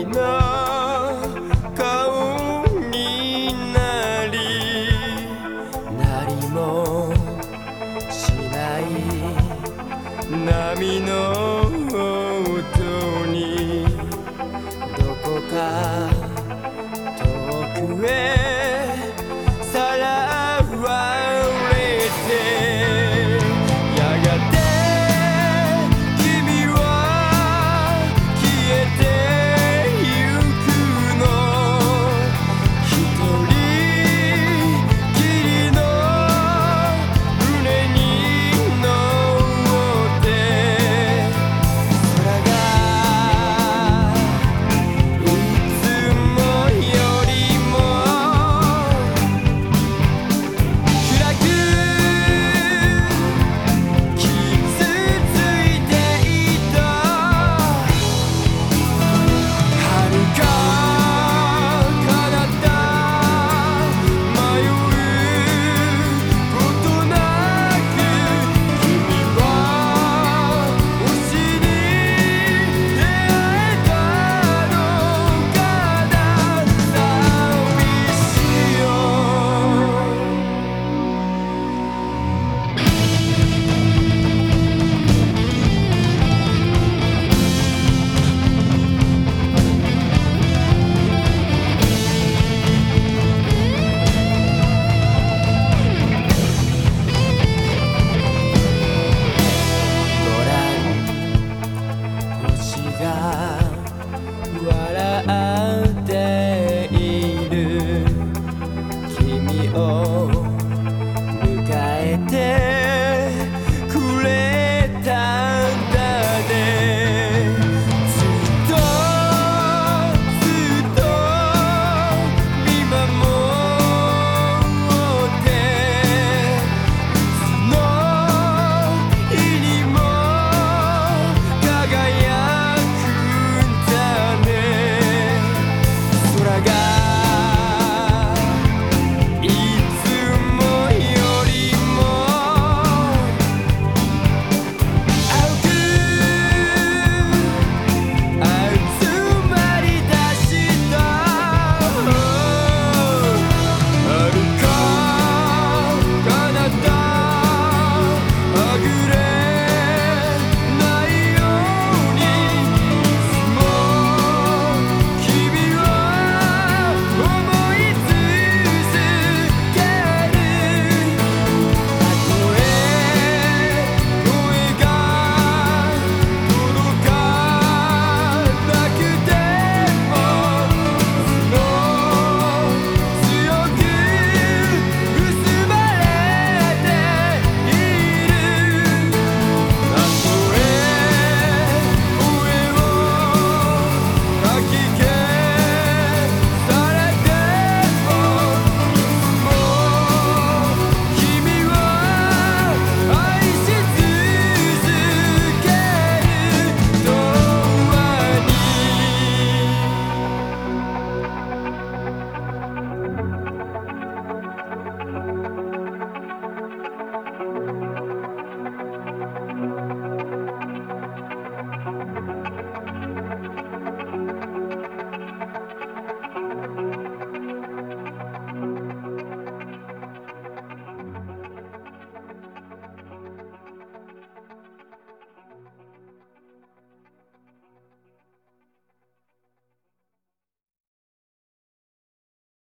いなもしない波の音にどこか